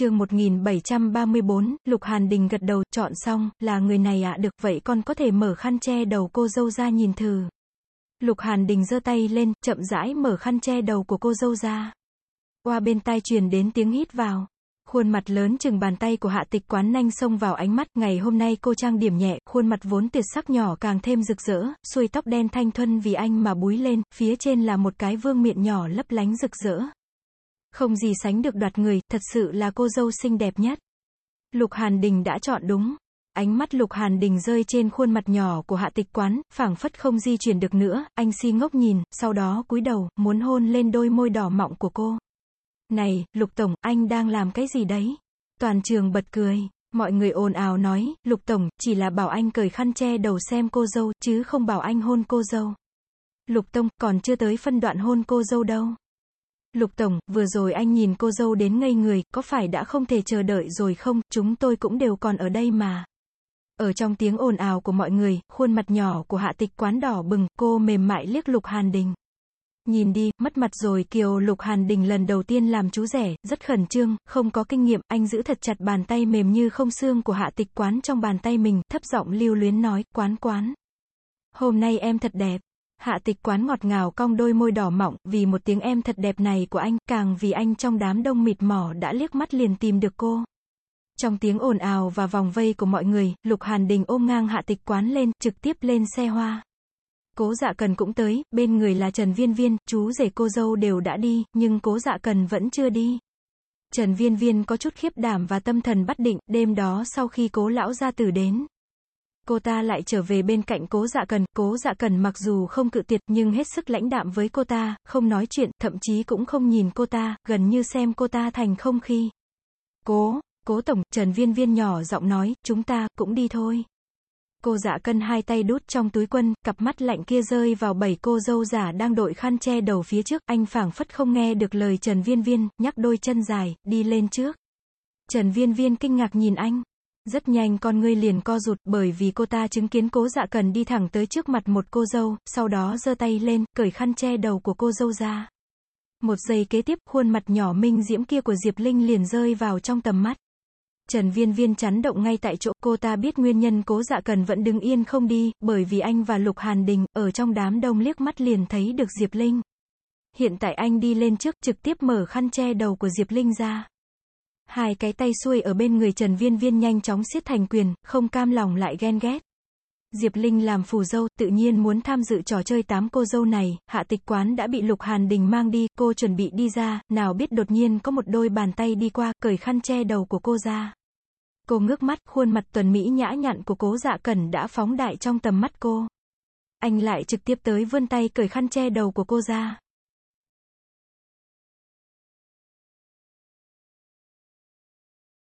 chương 1734, Lục Hàn Đình gật đầu, chọn xong, là người này ạ, được, vậy con có thể mở khăn che đầu cô dâu ra nhìn thử. Lục Hàn Đình giơ tay lên, chậm rãi mở khăn che đầu của cô dâu ra. Qua bên tai truyền đến tiếng hít vào. Khuôn mặt lớn chừng bàn tay của hạ tịch quán nanh xông vào ánh mắt, ngày hôm nay cô trang điểm nhẹ, khuôn mặt vốn tuyệt sắc nhỏ càng thêm rực rỡ, xuôi tóc đen thanh thuần vì anh mà búi lên, phía trên là một cái vương miện nhỏ lấp lánh rực rỡ. Không gì sánh được đoạt người, thật sự là cô dâu xinh đẹp nhất. Lục Hàn Đình đã chọn đúng. Ánh mắt Lục Hàn Đình rơi trên khuôn mặt nhỏ của hạ tịch quán, phảng phất không di chuyển được nữa, anh si ngốc nhìn, sau đó cúi đầu, muốn hôn lên đôi môi đỏ mọng của cô. Này, Lục Tổng, anh đang làm cái gì đấy? Toàn trường bật cười. Mọi người ồn ào nói, Lục Tổng, chỉ là bảo anh cởi khăn che đầu xem cô dâu, chứ không bảo anh hôn cô dâu. Lục Tông, còn chưa tới phân đoạn hôn cô dâu đâu. Lục Tổng, vừa rồi anh nhìn cô dâu đến ngây người, có phải đã không thể chờ đợi rồi không, chúng tôi cũng đều còn ở đây mà. Ở trong tiếng ồn ào của mọi người, khuôn mặt nhỏ của hạ tịch quán đỏ bừng, cô mềm mại liếc Lục Hàn Đình. Nhìn đi, mất mặt rồi Kiều Lục Hàn Đình lần đầu tiên làm chú rẻ, rất khẩn trương, không có kinh nghiệm, anh giữ thật chặt bàn tay mềm như không xương của hạ tịch quán trong bàn tay mình, thấp giọng lưu luyến nói, quán quán. Hôm nay em thật đẹp. Hạ tịch quán ngọt ngào cong đôi môi đỏ mọng, vì một tiếng em thật đẹp này của anh, càng vì anh trong đám đông mịt mỏ đã liếc mắt liền tìm được cô. Trong tiếng ồn ào và vòng vây của mọi người, Lục Hàn Đình ôm ngang hạ tịch quán lên, trực tiếp lên xe hoa. Cố dạ cần cũng tới, bên người là Trần Viên Viên, chú rể cô dâu đều đã đi, nhưng cố dạ cần vẫn chưa đi. Trần Viên Viên có chút khiếp đảm và tâm thần bất định, đêm đó sau khi cố lão gia tử đến. Cô ta lại trở về bên cạnh cố dạ cần, cố dạ cần mặc dù không cự tuyệt nhưng hết sức lãnh đạm với cô ta, không nói chuyện, thậm chí cũng không nhìn cô ta, gần như xem cô ta thành không khi. Cố, cố tổng, Trần Viên Viên nhỏ giọng nói, chúng ta, cũng đi thôi. Cô dạ cân hai tay đút trong túi quân, cặp mắt lạnh kia rơi vào bảy cô dâu giả đang đội khăn che đầu phía trước, anh phảng phất không nghe được lời Trần Viên Viên, nhắc đôi chân dài, đi lên trước. Trần Viên Viên kinh ngạc nhìn anh. Rất nhanh con ngươi liền co rụt, bởi vì cô ta chứng kiến cố dạ cần đi thẳng tới trước mặt một cô dâu, sau đó giơ tay lên, cởi khăn che đầu của cô dâu ra. Một giây kế tiếp, khuôn mặt nhỏ minh diễm kia của Diệp Linh liền rơi vào trong tầm mắt. Trần Viên Viên chấn động ngay tại chỗ, cô ta biết nguyên nhân cố dạ cần vẫn đứng yên không đi, bởi vì anh và Lục Hàn Đình, ở trong đám đông liếc mắt liền thấy được Diệp Linh. Hiện tại anh đi lên trước, trực tiếp mở khăn che đầu của Diệp Linh ra. Hai cái tay xuôi ở bên người Trần Viên Viên nhanh chóng siết thành quyền, không cam lòng lại ghen ghét. Diệp Linh làm phù dâu, tự nhiên muốn tham dự trò chơi tám cô dâu này, hạ tịch quán đã bị Lục Hàn Đình mang đi, cô chuẩn bị đi ra, nào biết đột nhiên có một đôi bàn tay đi qua, cởi khăn che đầu của cô ra. Cô ngước mắt, khuôn mặt tuần mỹ nhã nhặn của cố dạ cẩn đã phóng đại trong tầm mắt cô. Anh lại trực tiếp tới vươn tay cởi khăn che đầu của cô ra.